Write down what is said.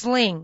sling.